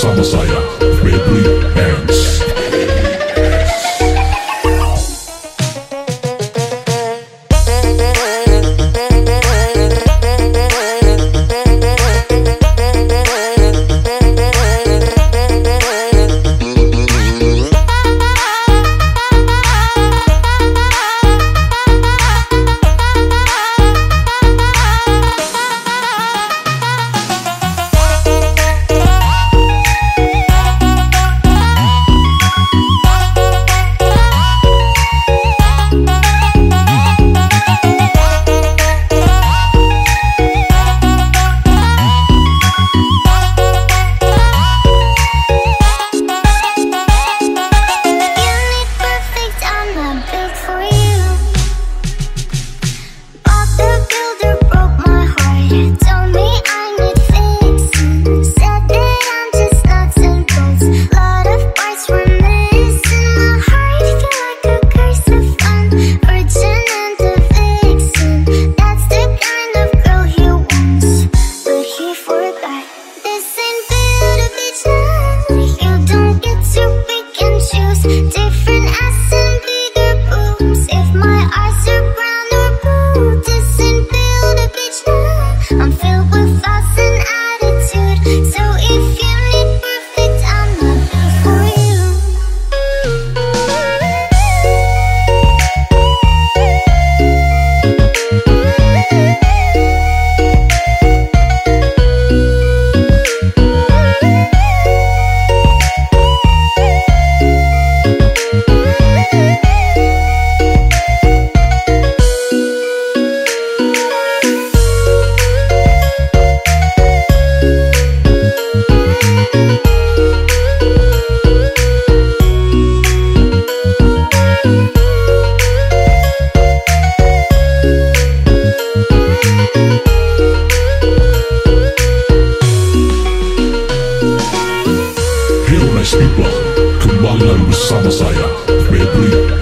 Sun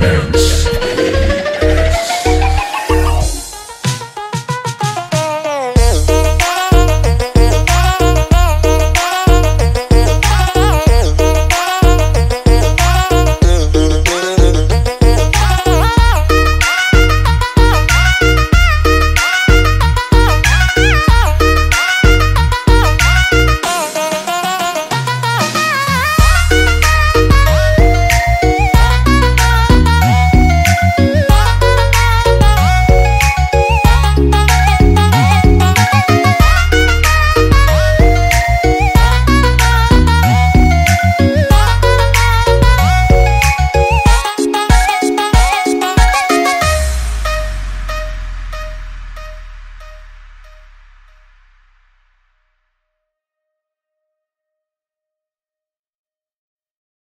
Yeah.